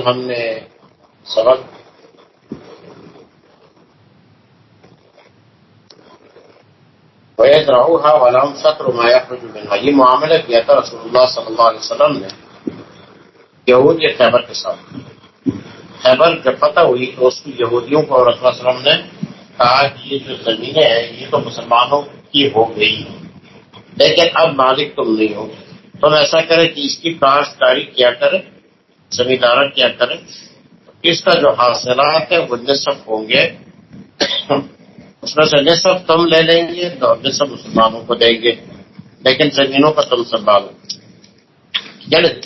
کل ہم نے سبق ویز رہا علام سطر مایا یہ معاملہ کیا تھا رسول اللہ صلی اللہ علیہ وسلم نے یہود یا خیبر کے ساتھ۔ خیبر جب فتح ہوئی تو اس کی یہودیوں کو رسول اللہ علیہ وسلم نے کہا کہ یہ جو زمینیں ہیں، یہ تو مسلمانوں کی ہو گئی۔ لیکن اب مالک تم نہیں ہو۔ تم ایسا کرے کہ اس کی کاشتکاری کیا کرے۔ زمیندار کیا کرے اس کا جو حاصلات ہے وہ نصف ہوں گے۔ اس میں سے نصف تم لے لیں گے تو نصف مسلمانوں کو دیں گے۔ لیکن زمینوں کا تم سنبھالو جلد یعنی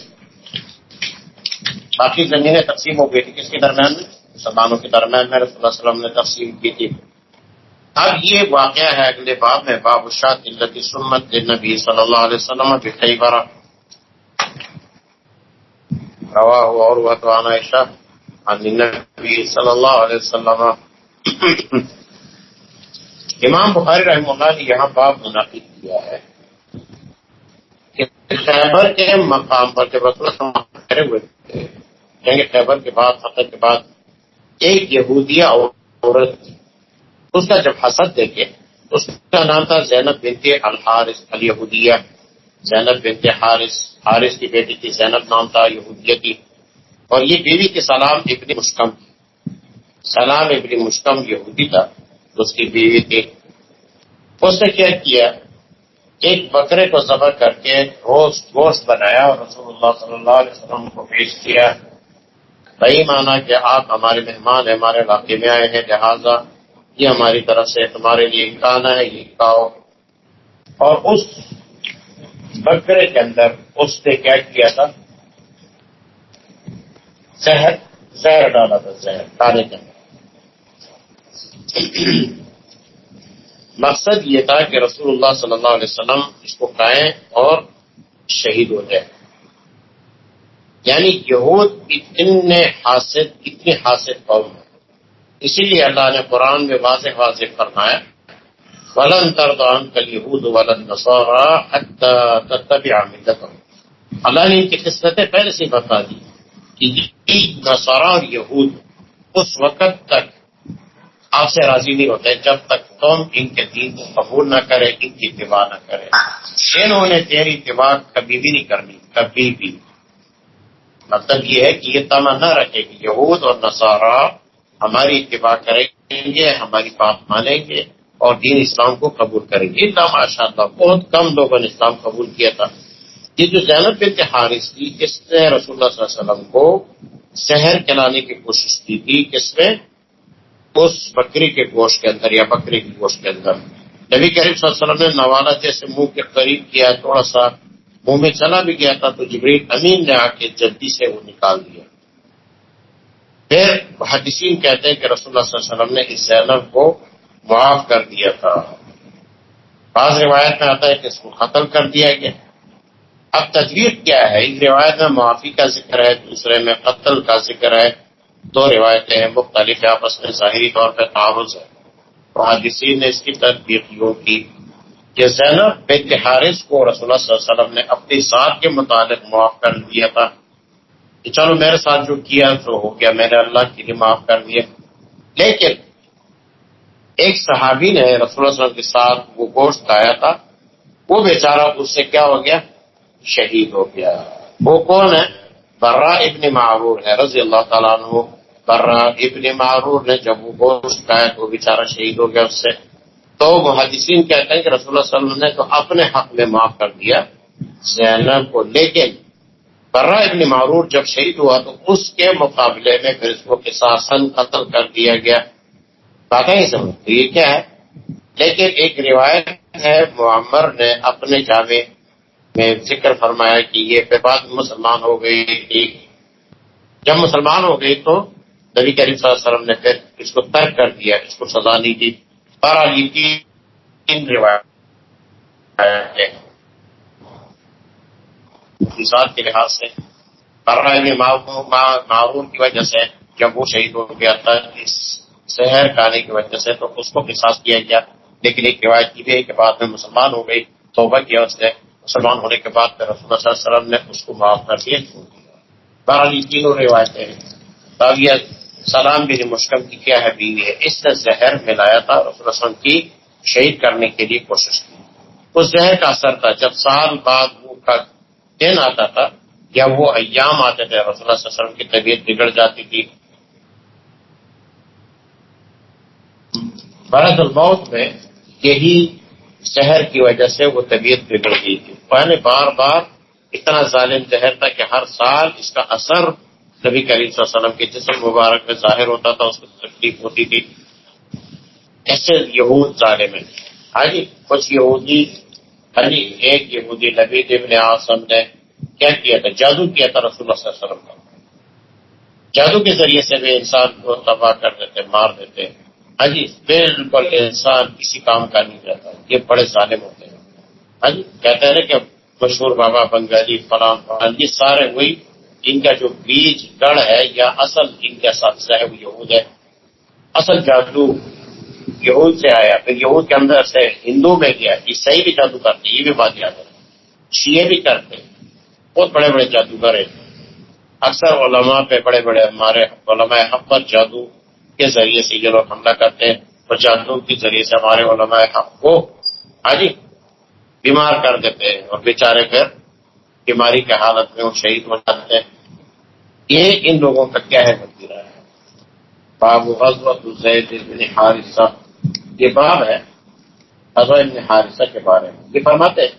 باقی زمینیں تقسیم ہو گئی تھی کس کے درمیان میں؟ مسلمانوں کے درمیان میں رسول اللہ علیہ وسلم نے تقسیم کی تھی۔ اب یہ واقعہ ہے اگلے باب میں، باب شاہ سمت نبی صلی اللہ علیہ وسلم کئی بار روا ہوا اور وہ تو عائشہ نبی صلی اللہ علیہ وسلم. امام بخاری رحمہ اللہ نے یہاں باب منعقد کیا ہے کہ خیبر کے مقام پر جب رسول ٹھہرے ہوئے تھے، جنگ خیبر کے بعد، فتح کے بعد، ایک یہودیہ عورت، اس کا جب حسد دیکھے، اس کا نام تھا زینب بنت الحارث الیہودیہ۔ زینب بنت حارث حارث کی بیٹی تھی زینب نام تھا، یہودیہ کی اور یہ بیوی کے سلام ابن مشکم سلام ابن مشکم یہودی تھا، اس کی بیوی تھی۔ اس نے کیا کیا؟ ایک بکرے کو ذبح کر کے روز گوشت بنایا اور رسول اللہ صلی اللہ علیہ وسلم کو پیش کیا۔ بھائی، مانا کہ آپ ہمارے مہمان ہیں، ہمارے علاقے میں آئے ہیں، لہٰذا یہ ہماری طرف سے تمہارے لیے کہنا ہے یہ کھاؤ اور اس بکرے کے اندر اس نے کیا کیا تھا؟ زہر زہر ڈالا تھا، زہر کھانے کے اندر۔ مقصد یہ تھا کہ رسول اللہ صلی اللہ علیہ وسلم اس کو کھائیں اور شہید ہو جائے یعنی یہود اتنے حاصل اتنی حاصل قوم ہے اسی لیے اللہ نے قرآن میں واضح واضح فرمایا ولن تردان کل یہود ولن نصورا اللہ نے ان کی قسمتیں پہلے سے بتا دی کہ نصارا اور یہود اس وقت تک آپ سے راضی نہیں ہوتے جب تک تم ان کے دین کو قبول نہ کرے، ان کی اتباع نہ کرے۔ انہوں نے تیری اتباع کبھی بھی نہیں کرنی، کبھی بھی۔ مطلب یہ ہے کہ یہ تما نہ رکھے کہ یہود اور نصارہ ہماری اتباع کریں گے، ہماری بات مانیں گے۔ اور دین اسلام کو قبول کریں گے۔ ماشاء اللہ بہت کم لوگوں نے اسلام قبول کیا تھا۔ یہ جو زینب بنت حارث تھی، اس نے رسول اللہ صلی اللہ علیہ وسلم کو شہر کلانے کی کوشش کی تھی کس میں اس بکری کے گوشت کے اندر یا بکری کے گوشت کے اندر۔ نبی کریم صلی اللہ علیہ وسلم نے نوالا جیسے منہ کے قریب کیا، تھوڑا سا منہ میں چلا بھی گیا تھا، تو جبریل امین نے آ کے جلدی سے وہ نکال دیا۔ پھر حدیثین کہتے ہیں کہ رسول اللہ صلی اللہ علیہ وسلم نے اس زینب کو معاف کر دیا تھا۔ بعض روایت میں آتا ہے کہ اس کو قتل کر دیا گیا۔ اب تجویز کیا ہے؟ ایک روایت میں معافی کا ذکر ہے، دوسرے میں قتل کا ذکر ہے۔ دو روایتیں ہیں، مختلف، آپس میں ظاہری طور پہ تعارض ہے۔ حادثین نے اس کی تدبیر یوں کی کہ زینب بنت حارث کو رسول اللہ صلی اللہ علیہ وسلم نے اپنی ذات کے متعلق معاف کر دیا تھا۔ کہ چلو میرے ساتھ جو کیا تو ہو گیا، میں نے اللہ کے لیے معاف کر دیا۔ لیکن ایک صحابی نے رسول اللہ علیہ وسلم کے ساتھ وہ گوشت کھایا تھا، وہ بیچارہ اس سے کیا ہو گیا؟ شہید ہو گیا۔ وہ کون ہے؟ برا ابن معرور ہے، رضی اللہ تعالیٰ عنہ۔ برا ابن معرور نے جب وہ گوشت کھایا تو وہ بیچارہ شہید ہو گیا اس سے۔ تو محدثین کہتے ہیں کہ رسول اللہ صلی اللہ علیہ وسلم نے تو اپنے حق میں معاف کر دیا زینب کو، لیکن برا ابن معرور جب شہید ہوا تو اس کے مقابلے میں پھر اس کو کساسن قتل کر دیا گیا۔ بات ہے سمجھ تو یہ کیا ہے؟ لیکن ایک روایت ہے، معمر نے اپنے جامع میں ذکر فرمایا کہ یہ پہ بات مسلمان ہو گئی تھی۔ جب مسلمان ہو گئی تو نبی کریم صلی اللہ علیہ وسلم نے پھر اس کو ترک کر دیا، اس کو سزا نہیں دی۔ بہرحال یہ تین روایت کے لحاظ سے معروف کی وجہ سے جب وہ شہید ہو گیا تھا، اس شہر کھانے کی وجہ سے تو اس کو احساس کیا گیا، لیکن ایک روایت کی بھی ہے کہ بعد میں مسلمان ہو گئی، توبہ کیا اس نے مسلمان ہونے کے بعد پھر رسول اللہ صلی اللہ علیہ وسلم نے اس کو معاف کر دیا۔ چھوڑ دیا بہرحال یہ تینوں روایتیں ہیں۔ باغیہ سلام بن مشکم کی کیا ہے بیوی ہے؟ اس نے زہر ملایا تھا، رسول وسلم کی شہید کرنے کے لیے کوشش کی۔ اس زہر کا اثر تھا، جب سال بعد وہ کا دن آتا تھا یا وہ ایام آتے تھے، رسول صلی اللہ علیہ وسلم کی طبیعت بگڑ جاتی تھی برد الموت میں یہی زہر کی وجہ سے وہ طبیعت بگڑ گئی تھی۔ پہلے بار بار اتنا ظالم زہر تھا کہ ہر سال اس کا اثر نبی کریم صلی اللہ علیہ وسلم کے جسم مبارک میں ظاہر ہوتا تھا، اس کو تکلیف ہوتی تھی۔ ایسے یہود ظالم ہیں۔ ہاں جی کچھ یہودی ہاں جی، ایک یہودی نبی ابن آسم نے کیا کیا تھا؟ جادو کیا تھا رسول اللہ صلی اللہ علیہ وسلم کا۔ جادو کے ذریعے سے بھی انسان کو تباہ کر دیتے، مار دیتے۔ ہاں جی بالکل انسان کسی کام کا نہیں رہتا۔ یہ بڑے ظالم ہوتے ہیں۔ ہاں جی کہتے ہیں نا کہ مشہور بابا بنگالی فلام فلام یہ سارے وہی ان کا جو بیج، گڑھ ہے، یا اصل ان کا ساتھ ہے وہ یہود ہے۔ اصل جادو یہود سے آیا، پھر یہود کے اندر سے ہندو میں گیا۔ عیسائی بھی جادو کرتے یہ بھی بات یاد ہے۔ شیے بھی کرتے بہت بڑے بڑے جادوگر ہیں۔ اکثر علماء پہ بڑے بڑے ہمارے علماء حق پر جادو کے ذریعے سے یہ لوگ حملہ کرتے ہیں اور جادو کے ذریعے سے ہمارے علماء حق کو ہاں جی بیمار کر دیتے ہیں اور بیچارے پھر بیماری کے حالت میں وہ شہید ہو جاتے ہیں۔ یہ ان لوگوں کا کیا ہے رہا ہے باب غزوت زید بن حارثہ۔ یہ باب ہے حضرت ابن حارثہ کے بارے میں۔ یہ فرماتے ہیں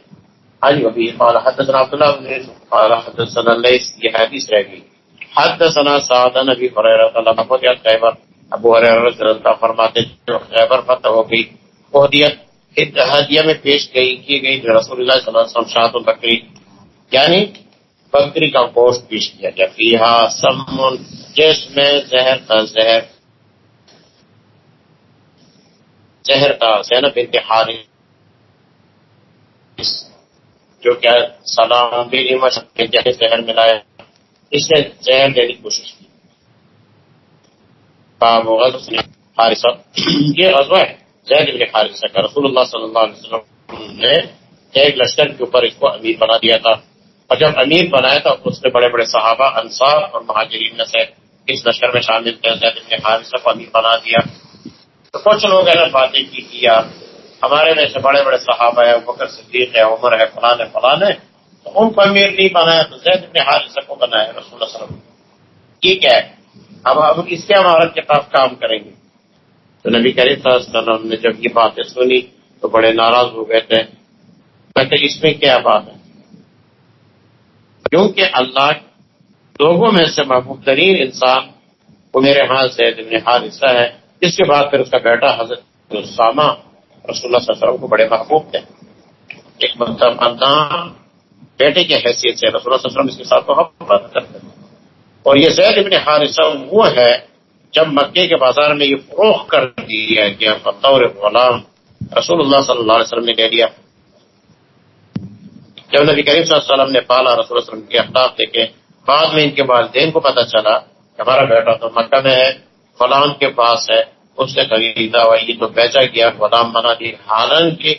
ہاں جی ابھی قال حدثنا عبداللہ بن يوسف قال حدثنا لیس یہ حدیث رہ گئی۔ حدثنا سعد نبی هريره رضی اللہ عنہ خیبر ابو هريره رضی اللہ فرماتے خیبر فتح ہو گئی اہدیت ہدیہ میں پیش گئی، کی گئی رسول اللہ صلی اللہ علیہ وسلم شاہد البکری یعنی بکری کا گوشت پیش کیا گیا۔ فیہا سمن، جس میں زہر کا زہر زہر کا زینب بنت حارث، جو کیا سلام بھی جہر زہر ملایا۔ اس نے زہر دینے کی کوشش کی۔ حارثہ یہ غزوہ ہے۔ زید بن حارثہ کا۔ رسول اللہ صلی اللہ علیہ وسلم نے ایک لشکر کے اوپر اس کو امیر بنا دیا تھا۔ اور جب امیر بنایا تھا، اس نے بڑے بڑے صحابہ، انصار اور مہاجرین میں سے اس لشکر میں شامل تھے۔ زید بن حارثہ کو امیر بنا دیا۔ تو کچھ لوگ ایسا باتیں کی کیا ہمارے میں سے بڑے بڑے صحابہ ہے بکر صدیق ہے عمر ہے فلان ہے فلان ہے تو ان کو امیر نہیں بنایا، تو زید بن حارثہ کو بنایا رسول اللہ صلی اللہ علیہ وسلم۔ ٹھیک ہے؟ اب اب اس کے عمارت کے پاس کام کریں گے۔ تو نبی کریم صلی اللہ علیہ وسلم نے جب یہ باتیں سنی تو بڑے ناراض ہو گئے تھے۔ کہتے اس میں کیا بات ہے؟ کیونکہ اللہ لوگوں میں سے محبوب ترین انسان وہ میرے ہاں سے حصہ ہے۔ اس کے بعد پھر اس کا بیٹا حضرت اسامہ رسول اللہ صلی اللہ علیہ وسلم کو بڑے محبوب تھے۔ ایک مطلب بیٹے کی حیثیت سے رسول اللہ صلی اللہ علیہ وسلم اس کے ساتھ محبت کرتے اور یہ زید ابن حارثہ وہ ہے جب مکے کے بازار میں یہ فروخت کر دیا گیا بطور غلام رسول اللہ صلی اللہ علیہ وسلم نے کہہ دیا جب نبی کریم صلی اللہ علیہ وسلم نے پالا، رسول اللہ علیہ وسلم کے اخلاق دیکھے، بعد میں ان کے والدین کو پتا چلا کہ ہمارا بیٹا تو مکہ میں ہے فلان کے پاس ہے، اس سے خریدا ہوا یہ تو بیچا گیا، غلام بنا دیا حالانکہ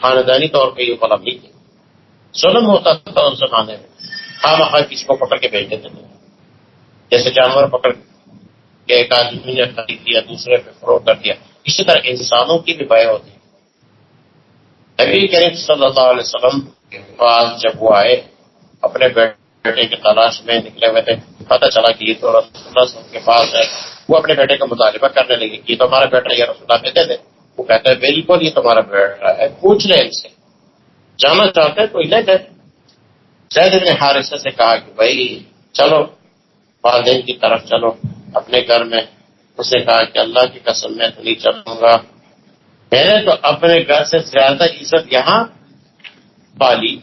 خاندانی طور پہ یہ غلام نہیں تھے۔ ظلم ہوتا تھا ان زمانے میں۔ خواہ کسی کو پکڑ کے بھیج دیتے تھے۔ جیسے جانور پکڑ کے ایک آدمی نے خرید دیا دوسرے پہ فروغ کر دیا۔ اسی طرح انسانوں کی بھی بے ہوتی نبی کریم صلی اللہ علیہ وسلم کے پاس جب وہ آئے، اپنے بیٹے کی تلاش میں نکلے ہوئے تھے۔ پتہ چلا کہ یہ تو رسول اللہ کے پاس ہے۔ وہ اپنے بیٹے کا مطالبہ کرنے لگے کہ یہ تو ہمارا بیٹا یہ رسول اللہ کہتے تھے۔ وہ کہتے ہیں بالکل یہ تمہارا بیٹا ہے، پوچھ لیں ان سے۔ جانا چاہتے ہیں تو لے گئے زید ابن حارثہ سے کہا کہ بھائی، چلو۔ والدین کی طرف چلو، اپنے گھر میں۔ اسے کہا کہ اللہ کی قسم، میں تو نہیں چلوں گا۔ میں نے تو اپنے گھر سے زیادہ عزت یہاں پالی۔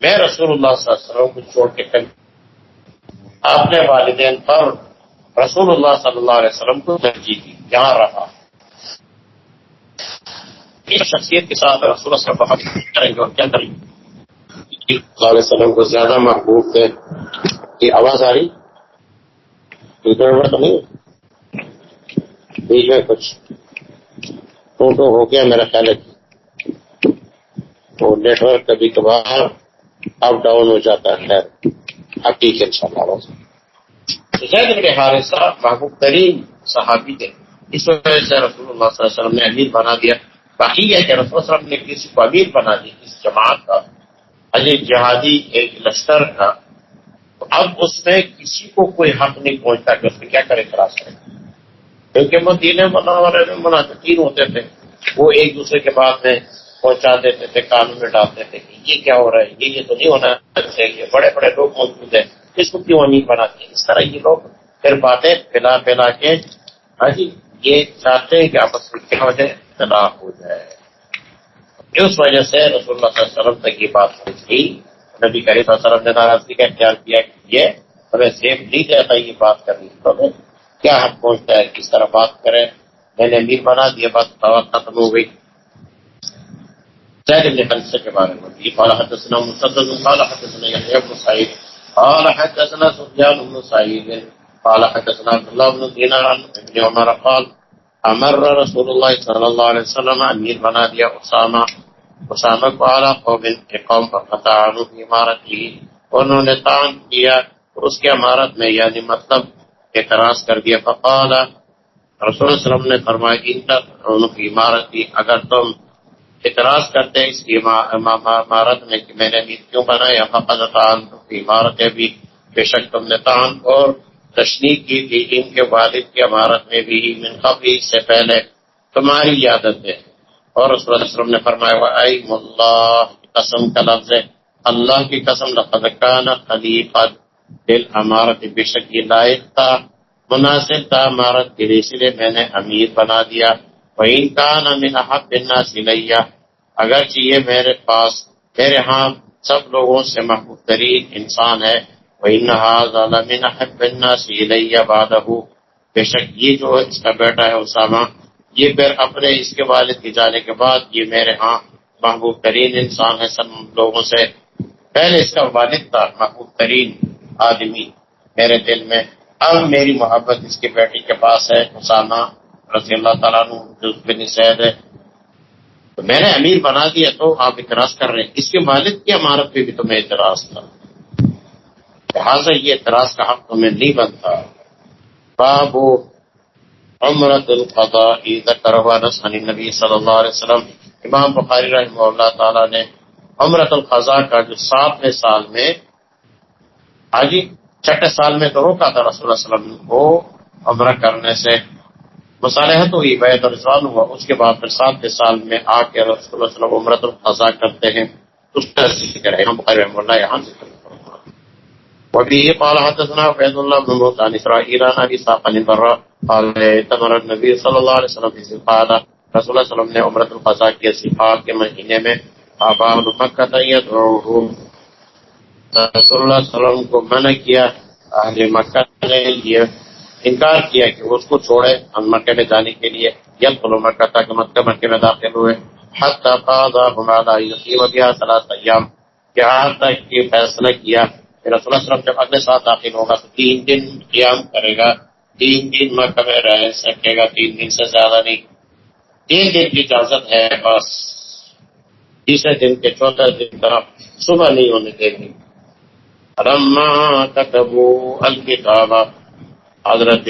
میں رسول اللہ صلی اللہ علیہ وسلم کو چھوڑ کے کل اپنے والدین پر رسول اللہ صلی اللہ علیہ وسلم کو ترجیح دی، یہاں رہا۔ اس شخصیت کے ساتھ رسول اللہ بہت کریں گے اور کیا کریں گے؟ علیہ وسلم کو زیادہ محبوب تھے۔ یہ آواز آ رہی؟ تو نہیں۔ بیچ میں کچھ فوٹو ہو گیا میرا خیال ہے۔ تو نیٹ ورک کبھی کبھار اپ ڈاؤن ہو جاتا ہے۔ اب ٹھیک ہے ان شاء اللہ زید بن حارثہ محبوب ترین صحابی تھے۔ اس وجہ سے رسول اللہ صلی اللہ علیہ وسلم نے امیر بنا دیا۔ باقی ہے کہ رسول اللہ علیہ وسلم نے کسی کو امیر بنا دی اس جماعت کا۔ عجیب جہادی ایک لشکر کا۔ اب اس میں کسی کو کوئی حق نہیں پہنچتا کہ اس میں کیا کرے، خلاص کرے۔ کیونکہ مدینہ منورے میں منافقین ہوتے تھے۔ وہ ایک دوسرے کے بعد میں پہنچا دیتے تھے، قانون میں ڈالتے تھے کہ یہ کیا ہو رہا ہے، یہ یہ تو نہیں ہونا چاہیے بڑے بڑے لوگ موجود ہیں۔ اس کو کیوں امیر بناتے ہیں؟ اس طرح یہ لوگ پھر باتیں پلا پلا کے ہاں جی یہ چاہتے ہیں کہ آپس میں کیا ہو جائے، اطلاع ہو جائے۔ اس وجہ سے رسول اللہ صلی اللہ علیہ وسلم تک یہ بات پہنچ نبی کریم صلی اللہ علیہ وسلم نے ناراضگی کا اختیار کیا کہ یہ ہمیں سیف نہیں دیتا یہ بات کرنی تو کیا حق پہنچتا ہے؟ کس طرح بات کریں؟ میں نے امیر بنا دیا، بات بات ختم ہو گئی۔ زید بن حنسہ کے بارے میں۔ قال حدثنا مسدد، قال حدثنا يحيى بن سعيد قال حدثنا سفيان بن سعيد قال حدثنا عبد الله بن دينار عن ابن عمر قال، امر رسول الله صلى الله عليه وسلم، امیر بنا دیا، اسامہ اسامہ کو اعلیٰ قوم قوم پر قطع عنہ کی عمارت کی انہوں نے تان کیا اس کی عمارت میں یعنی مطلب اعتراض کر دیا. فقال، رسول اللہ علیہ وسلم نے فرمایا، ان کی عمارت کی اگر تم اعتراض کرتے اس کی عمارت میں کہ میں نے امیر کیوں بنایا فقد فقط کی عمارت ہے بھی بے شک تم نے تان اور تشنی کی تھی، ان کے والد کی عمارت میں بھی، من قبل سے پہلے تمہاری عادت ہے۔ اور رسول اللہ علیہ وسلم نے فرمایا اللہ قسم کا لفظ ہے اللہ کی قسم لقد کان خلیفہ دل عمارت بے شک یہ لائق تھا، مناسب تھا عمارت کے لیے اس لیے میں نے امیر بنا دیا۔ وَإِن كَانَ مِنْ أَحَبِّ النَّاسِ إِلَيَّ اگرچہ یہ میرے پاس، میرے ہاں سب لوگوں سے محبوب ترین انسان ہے۔ وَإِنَّ هَذَا لَمِنْ أَحَبِّ النَّاسِ إِلَيَّ بَعْدَهُ بے شک یہ جو اس کا بیٹا ہے اسامہ یہ پھر اپنے اس کے والد کے جانے کے بعد یہ میرے ہاں محبوب ترین انسان ہے سب لوگوں سے۔ پہلے اس کا والد تھا محبوب ترین آدمی میرے دل میں۔ اب میری محبت اس کی بیٹی کے پاس ہے، اسامہ رضی اللہ تعالیٰ بن سید ہے۔ تو میں نے امیر بنا دیا تو آپ اعتراض کر رہے ہیں۔ اس کے والد کی عمارت پہ بھی تمہیں اعتراض تھا۔ لہٰذا یہ اعتراض کا حق تمہیں نہیں بنتا۔ باب عمرت القضاء ذکر نسخن نبی صلی اللہ علیہ وسلم۔ امام بخاری رحمہ اللہ تعالیٰ نے عمرت القضاء کا جو ساتویں سال میں آجی چھٹے سال میں تو روکا تھا رسول اللہ علیہ وسلم کو عمرہ کرنے سے۔ مصالحت ہوئی بیت رضوان ہوا، اس کے بعد پھر ساتویں سال میں آ کے رسول اللہ علیہ وسلم عمرت القضاء کرتے ہیں۔ اس کا ذکر ہے۔ امام بخاری رحمہ اللہ یہاں ذکر وبه قال حدثنا عبيد الله بن موسى عن اسرائيل عن ابي اسحاق عن البراء قال تمر النبي صلى الله عليه وسلم في قال رسول الله صلی اللہ علیہ وسلم نے عمرۃ القضاء کی صفات کے مہینے میں آبا مکہ یدعوهم رسول اللہ صلی اللہ علیہ وسلم کو منع کیا، اہل مکہ نے یہ انکار کیا کہ اس کو چھوڑے ہم مکہ میں جانے کے لیے یل پلو مکہ تک مکہ مکہ میں داخل ہوئے. حتی قاضا ہمارا یقیم بیا ثلاث ایام یہاں تک کہ فیصلہ کیا کہ رسول اللہ وسلم جب اگلے سال داخل ہوگا تو تین دن قیام کرے گا، تین دن مکہ میں رہ سکے گا، تین دن سے زیادہ نہیں۔ تین دن کی اجازت ہے، بس۔ تیسرے دن کے چوتھے دن طرف صبح نہیں ہونے دیں گے رما کتبو الکتاب، حضرت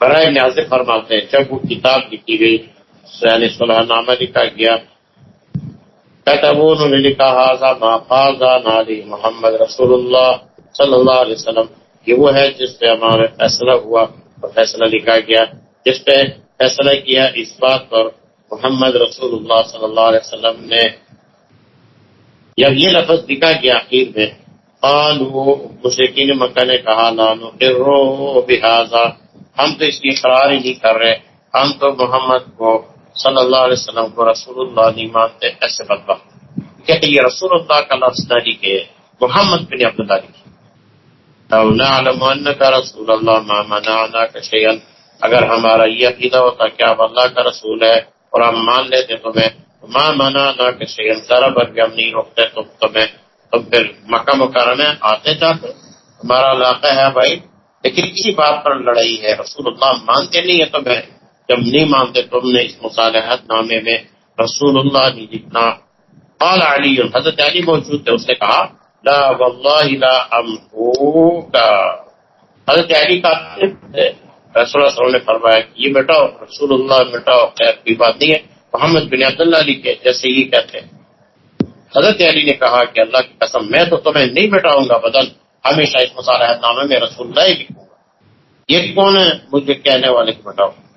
برائے نیازر فرماتے ہیں، جب وہ کتاب لکھی گئی یعنی صلح نامہ لکھا گیا۔ کتبو انہوں نے لکھا حاضا ما فاضا نالی محمد رسول اللہ صلی اللہ علیہ وسلم یہ وہ ہے جس پہ ہمارا فیصلہ ہوا اور فیصلہ لکھا گیا، جس پہ فیصلہ کیا اس بات پر محمد رسول اللہ صلی اللہ علیہ وسلم نے۔ جب یہ لفظ دکھا گیا آخر میں، قالوا مشرقین مکہ نے کہا نانو قرو بحاظا ہم تو اس کی اقرار ہی نہیں کر رہے، ہم تو محمد کو صلی اللہ علیہ وسلم کو رسول اللہ نہیں مانتے، ایسے بدبخ کہ یہ رسول اللہ کا لفظ داری کے محمد بن عبداللہ لکھی لو نعلم انك رسول اللہ ما منعنا شيئا اگر ہمارا یہ عقیدہ ہوتا کہ آپ اللہ کا رسول ہے اور ہم مان لیتے تمہیں ماں مانا نہ ذرا بھر بھی ہم نہیں روکتے تم تمہیں تم پھر مکہ مکرمہ میں آتے جاتے۔ ہمارا علاقہ ہے بھائی، لیکن اسی بات پر لڑائی ہے۔ رسول اللہ مانتے نہیں ہے تمہیں۔ جب نہیں مانتے تم نے اس مصالحت نامے میں رسول اللہ نے جتنا قال علی، حضرت علی موجود تھے، اس نے کہا، لا واللہ لا امحوکا حضرت علی کا رسول اللہ صلی اللہ علیہ وسلم نے فرمایا کہ یہ مٹاؤ، رسول اللہ مٹاؤ، خیر، کوئی بات نہیں ہے۔ محمد بن عبداللہ علی کے جیسے یہ کہتے ہیں۔ حضرت علی نے کہا کہ اللہ کی قسم، میں تو تمہیں نہیں مٹاؤں گا بدل ہمیشہ اس مصالحت نامے میں رسول اللہ ہی لکھوں گا۔ یہ کون ہے مجھے کہنے والے کو کی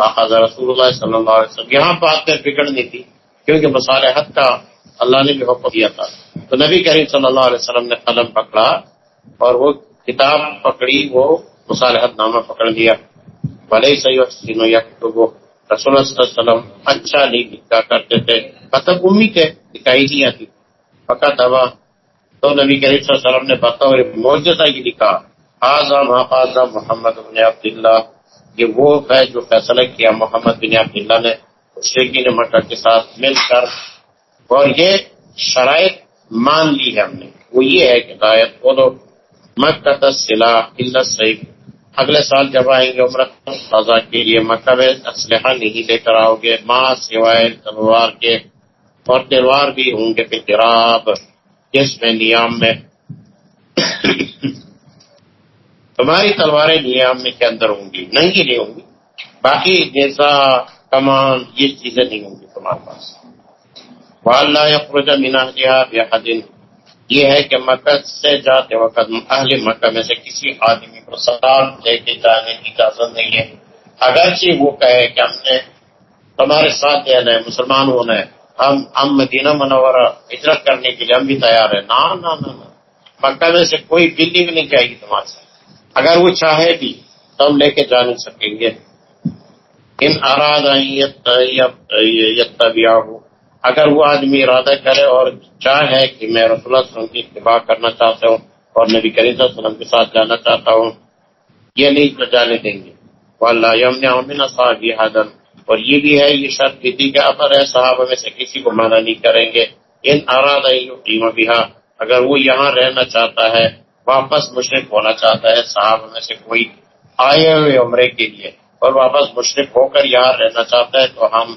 مٹاؤ رسول اللہ صلی اللہ علیہ وسلم۔ یہاں بات میں کر بگڑنی تھی، کیونکہ مصالحت کا اللہ نے بھی حکم دیا تھا۔ تو نبی کریم صلی اللہ علیہ وسلم نے قلم پکڑا اور وہ کتاب پکڑی، وہ مصالحت نامہ پکڑ لیا۔ بھلے صحیح یا وہ رسول اللہ صلی اللہ علیہ وسلم اچھا نہیں لکھا کرتے تھے۔ مطلب امید ہے دکھائی نہیں آتی۔ پکا دبا تو نبی کریم صلی اللہ علیہ وسلم نے بطور معجزہ یہ لکھا۔ آزم آزم محمد بن عبداللہ یہ وہ ہے جو فیصلہ کیا محمد بن عبداللہ نے شیخین مکہ کے ساتھ مل کر۔ اور یہ شرائط مان لی ہے ہم نے۔ وہ یہ ہے کہ دایت بولو مکہ تصلا اللہ صحیح اگلے سال جب آئیں گے عمرت فضا کے لیے مکہ میں اسلحہ نہیں لے کر آؤ گے۔ ماں سوائے تلوار کے اور تلوار بھی ہوں گے پھر جس میں نیام میں تمہاری تلواریں نیام میں کے اندر ہوں گی ننگی نہیں ہوں گی۔ باقی جیسا کمان، یہ چیزیں نہیں ہوں گی تمہارے پاس۔ واللہ یخرج من اہلیہ دن یہ ہے کہ مکہ سے جاتے وقت اہل مکہ میں سے کسی آدمی کو سلام لے کے جانے کی اجازت نہیں ہے۔ اگرچہ وہ کہے کہ ہم نے تمہارے ساتھ دینا ہے، مسلمان ہونا ہے۔ ہم ہم مدینہ منورہ ہجرت کرنے کے لیے ہم بھی تیار ہیں۔ نہ نہ نہ مکہ میں سے کوئی بلی بھی نہیں جائے گی تمہارے ساتھ۔ اگر وہ چاہے بھی تو ہم لے کے جا نہیں سکیں گے۔ ان اراد ہو اگر وہ آدمی ارادہ کرے اور چاہے کہ میں رسول اللہ وسلم کی اتباع کرنا چاہتا ہوں اور نبی کریم صلی اللہ علیہ وسلم کے ساتھ جانا چاہتا ہوں، یہ نہیں جانے دیں گے۔ اللہ یمن صاحب حدن۔ اور یہ بھی ہے، یہ شرط بھی تھی کہ ہے صحابہ میں سے کسی کو مانا نہیں کریں گے۔ ان اراد بھی اگر وہ یہاں رہنا چاہتا ہے واپس مشرق ہونا چاہتا ہے، صحابہ میں سے کوئی آئے ہوئے عمرے کے لیے اور واپس مشرق ہو کر یہاں رہنا چاہتا ہے تو ہم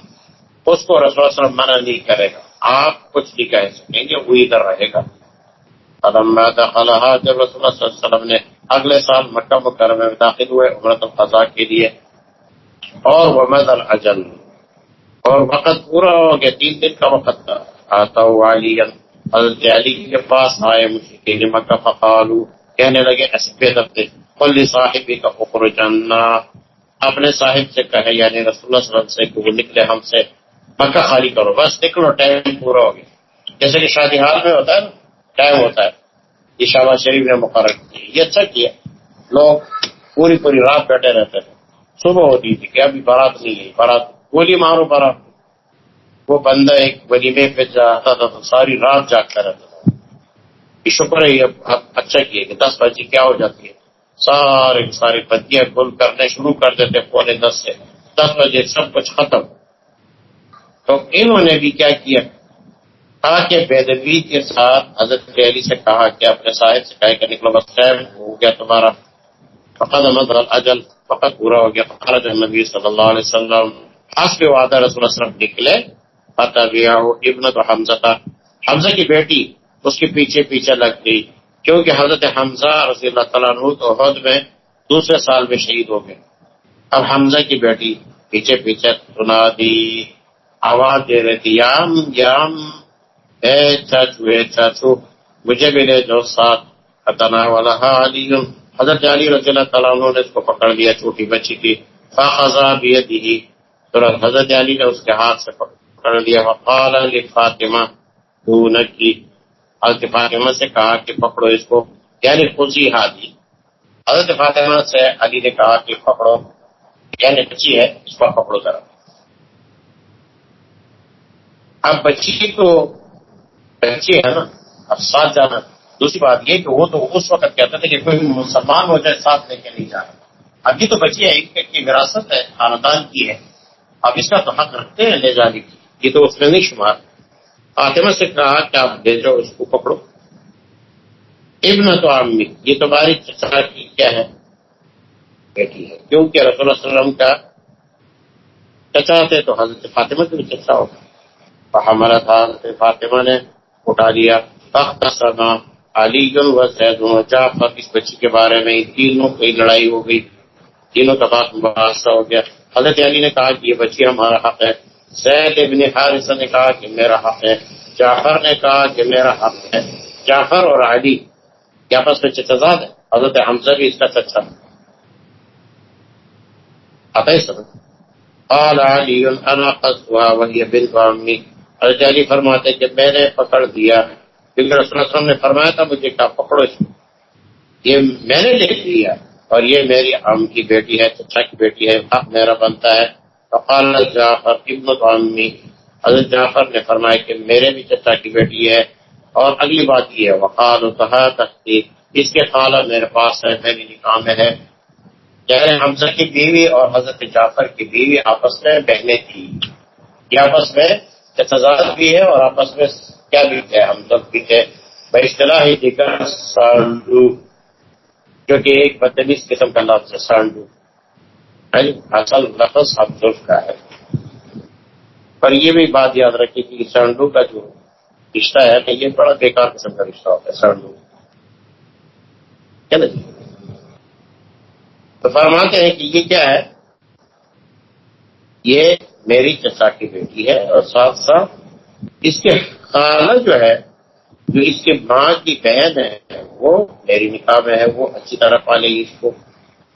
اس کو رسول اللہ وسلم منع نہیں کرے گا۔ آپ کچھ نہیں کہہ سکیں گے، وہ ادھر رہے گا۔ جب رسول اللہ صلی اللہ علیہ وسلم نے اگلے سال مکہ مکرمہ میں داخل ہوئے عمرت الفضا کے لیے، اور وہ مدر اجل اور وقت پورا ہو گیا، تین دن کا وقت تھا۔ آتا ہوا علی حضرت علی کے پاس آئے مجھے مکہ فقالو کہنے لگے، ایسے دفتے کل صاحب کا فخر اپنے صاحب سے کہے یعنی رسول اللہ صلی اللہ علیہ وسلم سے کہ وہ نکلے ہم سے۔ مکہ خالی کرو، بس نکلو، ٹائم پورا ہو گیا۔ جیسے کہ شادی حال میں ہوتا ہے نا، ٹائم ہوتا ہے۔ یہ شہباز شریف نے مقرر کیا یہ اچھا کیا۔ لوگ پوری پوری رات بیٹھے رہتے تھے۔ صبح ہوتی تھی کہ ابھی بارات نہیں ہے، بارات۔ گولی مارو، بارات۔ وہ بندہ ایک ولیمے پہ جاتا تھا تو ساری رات جاگتا رہتا تھا۔ یہ شکر ہے، یہ اچھا کیا کہ دس بجے کیا ہو جاتی ہے۔ سارے سارے بدیاں گل کرنے شروع کر دیتے پونے دس سے۔ دس بجے سب کچھ ختم۔ تو انہوں نے بھی کیا کیا؟ کہا کہ بےدبی کے ساتھ حضرت علی سے کہا کہ اپنے صاحب سے کہے کہ نکلو، بس ٹائم ہو گیا تمہارا۔ فقط احمد اجل فقط پورا ہو گیا۔ فقط نبی صلی اللہ علیہ وسلم۔ خاص پہ وعدہ رسول وسلم نکلے۔ فتح گیا ہو ابن تو حمزہ تھا۔ حمزہ کی بیٹی اس کے پیچھے پیچھے لگ گئی، کیونکہ حضرت حمزہ رضی اللہ تعالیٰ عنہ تو حد میں دوسرے سال میں شہید ہو گئے۔ اب حمزہ کی بیٹی پیچھے پیچھے سنا دی، آواز دے رہے تھی، یام یام، اے چاچو اے چاچو مجھے بھی جو ساتھ اتنا والا۔ ہاں، علی۔ حضرت علی رضی اللہ تعالیٰ عنہ نے اس کو پکڑ لیا، چھوٹی بچی کی فاخذا بیدی تو حضرت علی نے اس کے ہاتھ سے پکڑ لیا وقال لفاطمہ دون کی۔ حضرت فاطمہ سے کہا کہ پکڑو اس کو۔ یعنی خوشی ہاتھی حضرت فاطمہ سے علی نے کہا کہ پکڑو۔ یعنی بچی ہے، اس کو پکڑو ذرا۔ اب بچی تو بچے ہے نا، اب ساتھ جانا۔ دوسری بات یہ کہ وہ تو اس وقت کہتے تھے کہ کوئی مسلمان ہو جائے، ساتھ لے کے نہیں جانا۔ ابھی تو بچی ہے کی وراثت ہے، خاندان کی ہے۔ اب اس کا تو حق رکھتے ہیں لے جانے کی۔ یہ تو اس میں نہیں شمار۔ فاطمہ سے کہا کہ آپ لے جاؤ اس کو پکڑو۔ ابن تو عامی، یہ تمہاری چچا کی کیا ہے؟ بیٹی ہے۔ کیونکہ رسول اللہ علیہ وسلم کا چچا تھے تو حضرت فاطمہ کے بھی چچا ہوگا ہمارا تھا حضرت فاطمہ نے اٹھا لیا۔ سما علی و زید و جعفر، اس بچی کے بارے میں تینوں کی لڑائی ہو گئی۔ تینوں کا بات مباحثہ ہو گیا۔ حضرت علی نے کہا کہ یہ بچی ہمارا حق ہے۔ زید ابن حارثہ نے کہا کہ میرا حق ہے، جعفر نے کہا کہ میرا حق ہے۔ جعفر اور علی، کیا آپس میں چچزاد ہے؟ حضرت حمزہ بھی اس کا چچا۔ آتا سمجھ قال علی، انا قصدها وهي بنت عمي حضرت علی فرماتے کہ میں نے پکڑ دیا۔ کیونکہ رسول اللہ علیہ وسلم نے فرمایا تھا مجھے کیا پکڑو اس یہ میں نے لکھ دیا اور یہ میری ام کی بیٹی ہے، چچا کی بیٹی ہے، حق میرا بنتا ہے۔ فقال جعفر، ابن عمی حضرت جعفر نے فرمایا کہ میرے بھی چچا کی بیٹی ہے اور اگلی بات یہ ہے وقال کہا تختی اس کے خالہ میرے پاس ہے میری نکاح میں ہے۔ یعنی حمزہ کی بیوی اور حضرت جعفر کی بیوی آپس میں بہنیں تھی یہ آپس میں تضاد بھی ہے اور آپس میں کیا بھی تھے ہم سب بھی تھے اصطلاح ہی دیگر سانڈو، جو کہ ایک بدتمیز قسم کا لفظ ہے، سانڈو۔ اصل لفظ عبدالف کا ہے۔ پر یہ بھی بات یاد رکھے کہ سانڈو کا جو رشتہ ہے یہ بڑا بیکار قسم کا رشتہ ہوتا ہے سانڈو کیا جی؟ تو فرماتے ہیں کہ یہ کیا ہے؟ یہ میری چچا کی بیٹی ہے اور ساتھ ساتھ اس کے خالہ جو ہے، جو اس کے ماں کی بہن ہے، وہ میری نکاح میں ہے، وہ اچھی طرح پالے گی اس کو۔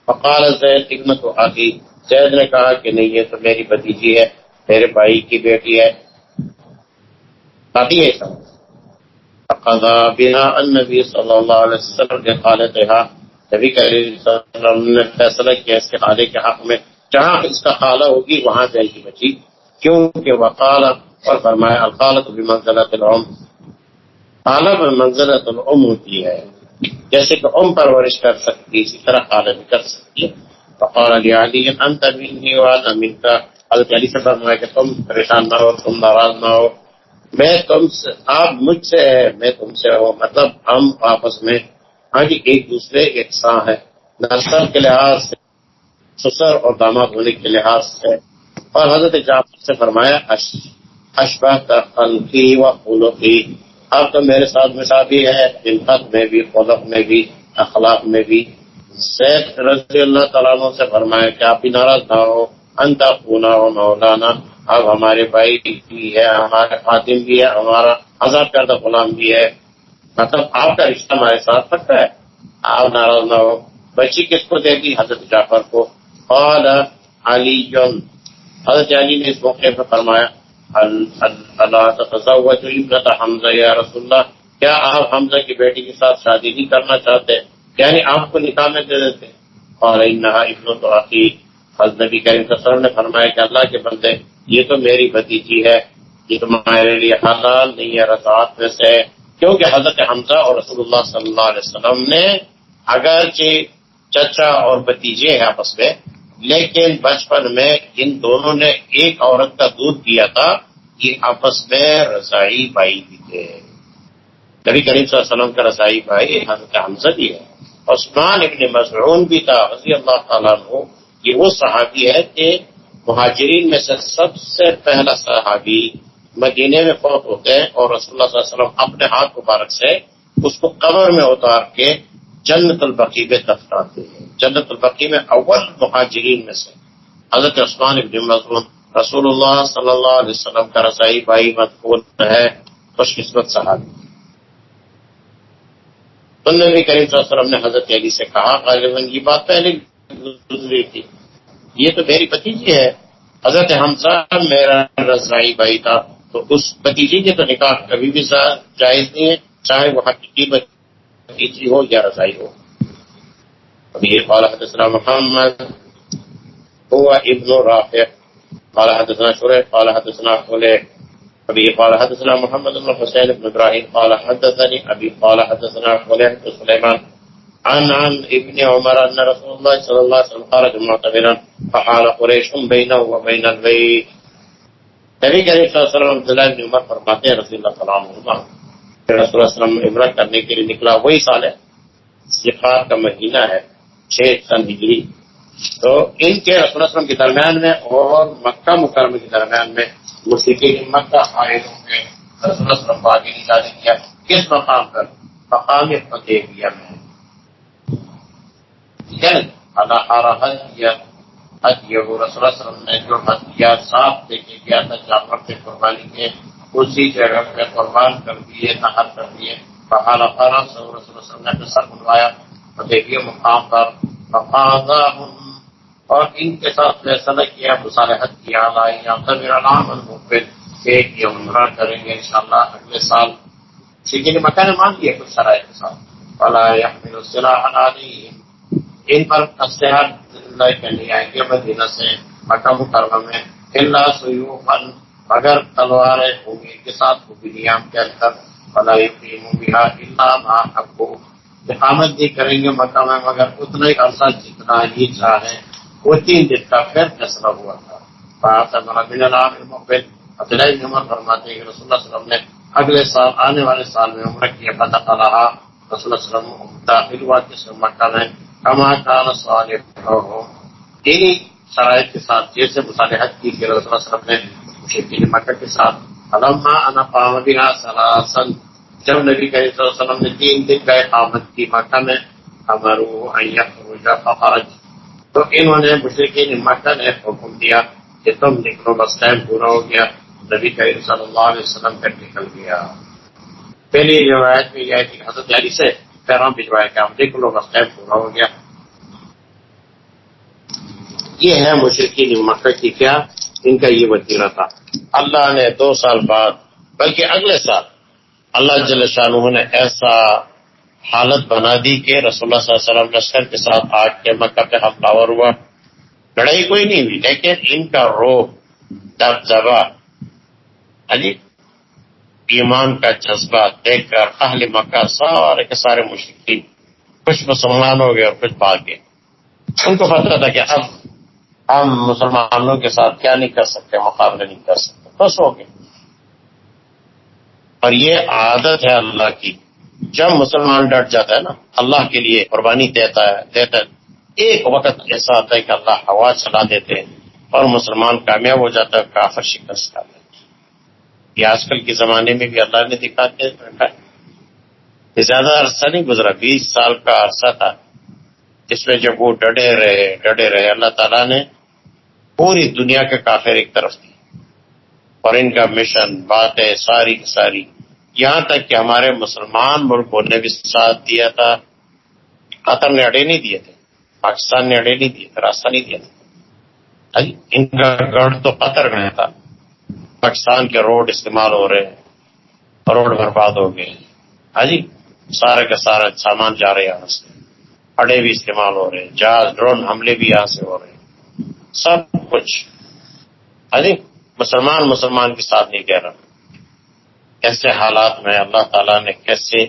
فقال زید حکمت و آگی زید نے کہا کہ نہیں، یہ تو میری بتیجی ہے، میرے بھائی کی بیٹی ہے۔ کافی ہے فقضا بنا النبی صلی اللہ علیہ وسلم کے خالتہا نبی کریم صلی اللہ علیہ وسلم نے فیصلہ کیا اس کے خالے کے حق میں۔ جہاں اس کا خالہ ہوگی، وہاں جائے گی بچی۔ کیونکہ وہ خالہ اور فرمایا الخالت بھی منزلت العم۔ خالہ میں منزلت العم ہوتی ہے۔ جیسے کہ ام پرورش کر سکتی اسی طرح خالہ بھی کر سکتی ہے فقال علی علی، انت منی وانا منکا حضرت علی سے فرمایا کہ تم پریشان نہ ہو، تم ناراض نہ ہو۔ میں تم سے، آپ مجھ سے ہے میں تم سے ہوں۔ مطلب ہم آپس میں ہاں جی ایک دوسرے ایک ساں ہے نسل کے لحاظ سے، سسر اور داماد ہونے کے لحاظ سے۔ اور حضرت جعفر سے فرمایا اشبہ تخلقی و خلقی۔ اب تو میرے ساتھ مسابی ہے انفت میں بھی خلق میں بھی، اخلاق میں بھی۔ سید رضی اللہ تعالیٰ عنہ سے فرمایا کہ آپ بھی ناراض نہ ہو انتا پونا و مولانا۔ اب ہمارے بھائی بھی ہے، ہمارے خاتم بھی ہے، ہمارا آزاد کردہ غلام بھی ہے۔ مطلب آپ کا رشتہ ہمارے ساتھ پڑتا ہے۔ آپ ناراض نہ ہو۔ بچی کس کو دے گی؟ حضرت جعفر کو۔ قال علی جن۔ حضرت علی نے اس موقع پر فرمایا اللہ تزوج ابنت حمزہ، یا رسول اللہ کیا آپ حمزہ کی بیٹی کے ساتھ شادی نہیں کرنا چاہتے؟ یعنی آپ کو نکاح میں دے دیتے۔ اور انہا ابن تو عقی حضرت نبی کریم صلی اللہ علیہ وسلم نے فرمایا کہ اللہ کے بندے، یہ تو میری بھتیجی ہے، یہ تمہارے لیے حلال نہیں ہے، رضاعت میں سے کیونکہ حضرت حمزہ اور رسول اللہ صلی اللہ علیہ وسلم نے اگرچہ چچا اور بتیجے ہیں آپس میں، لیکن بچپن میں ان دونوں نے ایک عورت کا دودھ دیا تھا۔ یہ آپس میں رضائی بھائی بھی تھے نبی کریم صلی اللہ علیہ وسلم کا رضائی بھائی حضرت حمزہ بھی ہے۔ عثمان ابن مضرون بھی تھا، رضی اللہ تعالیٰ عنہ۔ یہ وہ صحابی ہے کہ مہاجرین میں سے سب سے پہلا صحابی مدینے میں فوت ہوتے ہیں اور رسول اللہ صلی اللہ علیہ وسلم اپنے ہاتھ مبارک سے اس کو قبر میں اتار کے جنت البقی میں دفناتے ہیں۔ جنت البقی میں اول مہاجرین میں سے حضرت عثمان ابن مضمون رسول اللہ صلی اللہ علیہ وسلم کا رسائی بھائی مدفون ہے، خوش قسمت صحابی۔ نبی کریم صلی اللہ علیہ وسلم نے حضرت علی سے کہا، غالباً یہ بات پہلے گزری تھی۔ یہ تو میری بتیجی ہے۔ حضرت حمزہ میرا رضائی بھائی تھا، تو اس بتیجی کے تو نکاح کبھی بھی جائز نہیں ہے، چاہے وہ حقیقی بتیجی ہو یا رضائی ہو۔ ابھی یہ قال حدثنا محمد، هو ابن رافع۔ قال حدثنا شريح، قال حدثنا حليح ابي قال حدثنا محمد بن حسين بن ابراهيم قال حدثني ابي قال حدثنا حليح بن سليمان. عن عن ابن عمر ان رسول الله صلى الله عليه وسلم خرج معتبرا فحال قريش بينه وبين البيت. نبی کریم صلی اللہ علیہ وسلم عبداللہ ابن عمر فرماتے ہیں، رضی اللہ تعالیٰ عنہ رسول اللہ علیہ وسلم عمرت کرنے کے لیے نکلا وہی سال ہے۔ سفار کا مہینہ ہے، چھ سن ہجری۔ تو ان کے رسول وسلم کے درمیان میں اور مکہ مکرمہ کے درمیان میں موسیقی مکہ آئے ہوں گے رسول وسلم کو آگے نہیں جانے کیا۔ کس مقام پر؟ مقام فتح کیا میں یعنی حج یہ رسول وسلم نے جو حج کیا صاف لے کے گیا تھا؟ جانور سے قربانی کے اسی جگہ پہ قربان کر دیے، نہر کر دیے۔ بحال افارا سے رسول وسلم نے سر بنوایا فتح مقام پر۔ فقاضا اور ان کے ساتھ فیصلہ کیا، مصالحت کیا، لائی، یا تو میرا نام المقبل ایک یہ عمرہ کریں گے انشاءاللہ اگلے سال۔ لیکن جی، مکہ نے مان لیا کچھ سرائے کے ساتھ۔ فلا يحمل السلاح علیہم ان پر اسلحہ لے کے نہیں آئیں گے مدینہ سے، مکہ مکرمہ میں۔ اللہ سیوفن اگر تلواریں ہوں گی کے ساتھ ہوگی نیام کے اندر۔ فلا یقیم بها الا ما حقو اقامت بھی کریں گے مکہ میں، مگر اتنا ہی عرصہ جتنا ہی چاہے وہ تین دن کا پھر فیصلہ ہوا تھا۔ بن عمر فرماتے ہیں کہ رسول اللہ وسلم نے اگلے سال، آنے والے سال میں عمر کیا فتح رہا رسول اللہ وسلم داخل ہوا، جس مکہ میں کما کان صالح انہی یعنی شرائط کے ساتھ جیسے مصالحت کی کہ رسول اللہ وسلم نے مشرقین مکہ کے ساتھ علما انا قام بها سلاسن جب نبی کریم صلی اللہ علیہ وسلم نے تین دن کا اقامت کی مکہ میں امرو ان یخرج فخرج۔ تو انہوں نے مشرقین مکہ نے حکم دیا کہ تم نکلو، بس ٹائم پورا ہو گیا، نبی کریم صلی اللہ علیہ وسلم پھر نکل گیا۔ پہلی روایت میں یہ ہے کہ حضرت علی سے پیغام بھجوایا کہ ہم نکلو، بس ٹائم پورا ہو گیا۔ یہ ہے مشرقین مکہ کی کیا؟ ان کا یہ وطیرہ تھا۔ اللہ نے دو سال بعد، بلکہ اگلے سال، اللہ جل شاہ نے ایسا حالت بنا دی کہ رسول اللہ صلی اللہ علیہ وسلم لشکر کے ساتھ آگ کے مکہ پہ حملہ ہوا۔ لڑائی کوئی نہیں ہوئی، لیکن ان کا روح دب دبا علی، ایمان کا جذبہ دیکھ کر اہل مکہ سارے کے سارے مشکل کچھ مسلمان ہو گئے اور کچھ بھاگ گئے۔ ان کو پتا تھا کہ اب ہم مسلمانوں کے ساتھ کیا نہیں کر سکتے مقابلے نہیں کر سکتے، بس ہو گئے۔ اور یہ عادت ہے اللہ کی۔ جب مسلمان ڈٹ جاتا ہے نا، اللہ کے لیے قربانی دیتا ہے دیتا ہے، ایک وقت ایسا آتا ہے کہ اللہ ہوا چلا دیتے ہیں اور مسلمان کامیاب ہو جاتا ہے کافر شکست کا یہ آج کل کے زمانے میں بھی اللہ نے دکھاتے رکھا ہے۔ زیادہ عرصہ نہیں گزرا، بیس سال کا عرصہ تھا۔ جس میں جب وہ ڈٹے رہے ڈٹے رہے، اللہ تعالیٰ نے پوری دنیا کے کافر ایک طرف دی۔ اور ان کا مشن، باتیں، ساری ساری۔ یہاں تک کہ ہمارے مسلمان ملکوں نے بھی ساتھ دیا تھا۔ قطر نے اڑے نہیں دیے تھے، پاکستان نے اڑے نہیں دیے تھے، راستہ نہیں دیا تھا۔ ان کا گڑھ تو قطر میں تھا۔ پاکستان کے روڈ استعمال ہو رہے ہیں، روڈ برباد ہو گئے ہاں جی سارے کا سارا سامان جا رہے یہاں سے۔ اڑے بھی استعمال ہو رہے ہیں، جہاز، ڈرون حملے بھی یہاں سے ہو رہے ہیں۔ سب کچھ۔ ہاں جی مسلمان مسلمان کے ساتھ نہیں کہہ رہا۔ ایسے حالات میں اللہ تعالیٰ نے کیسے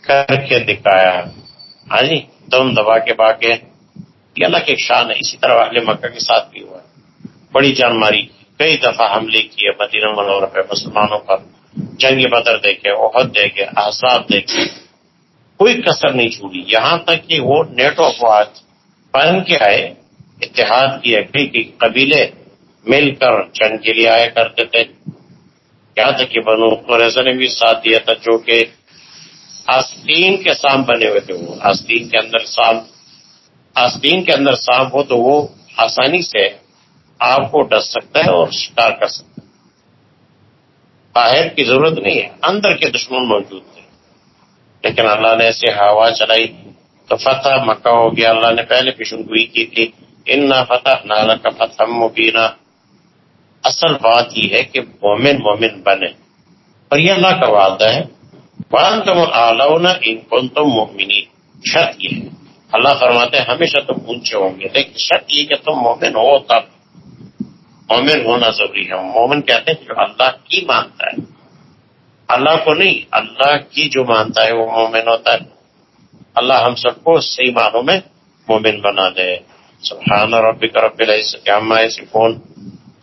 کر کے دکھایا ہاں جی دم دبا کے باقی یہ اللہ کی شان ہے، اسی طرح اہل مکہ کے ساتھ بھی ہوا ہے۔ بڑی جان ماری، کئی دفعہ حملے کیے مدینہ منور پہ، مسلمانوں پر۔ جنگ بدر دیکھے عہد دیکھے احساب دیکھے۔ کوئی کسر نہیں چھوڑی، یہاں تک کہ وہ نیٹو افواج بن کے آئے، اتحاد کیے کئی قبیلے مل کر جنگ کے لیے آیا کرتے تھے۔ کیا تھا کہ بنو قریضہ نے بھی ساتھ دیا تھا جو کہ آستین کے سام بنے ہوئے تھے وہ۔ آستین کے اندر سام آستین کے اندر سام ہو تو وہ آسانی سے آپ کو ڈس سکتا ہے اور شکار کر سکتا ہے۔ باہر کی ضرورت نہیں ہے، اندر کے دشمن موجود تھے۔ لیکن اللہ نے ایسے ہوا چلائی تو فتح مکہ ہو گیا۔ اللہ نے پہلے پیشن گوئی کی تھی ان نہ فتح نہ کا فتح مبینہ اصل بات یہ ہے کہ مومن مومن بنے اور یہ اللہ کا وعدہ ہے۔ قرآن تم ان کون تم مومنی شرط یہ ہے۔ اللہ فرماتے ہیں، ہمیشہ تم اونچے ہوں گے۔ لیکن شرط یہ کہ تم مومن ہو تب۔ مومن ہونا ضروری ہے۔ مومن کہتے ہیں جو اللہ کی مانتا ہے۔ اللہ کو نہیں، اللہ کی جو مانتا ہے وہ مومن ہوتا ہے۔ اللہ ہم سب کو صحیح معنوں میں مومن بنا دے۔ سبحان ربک رب العزت عما یصفون۔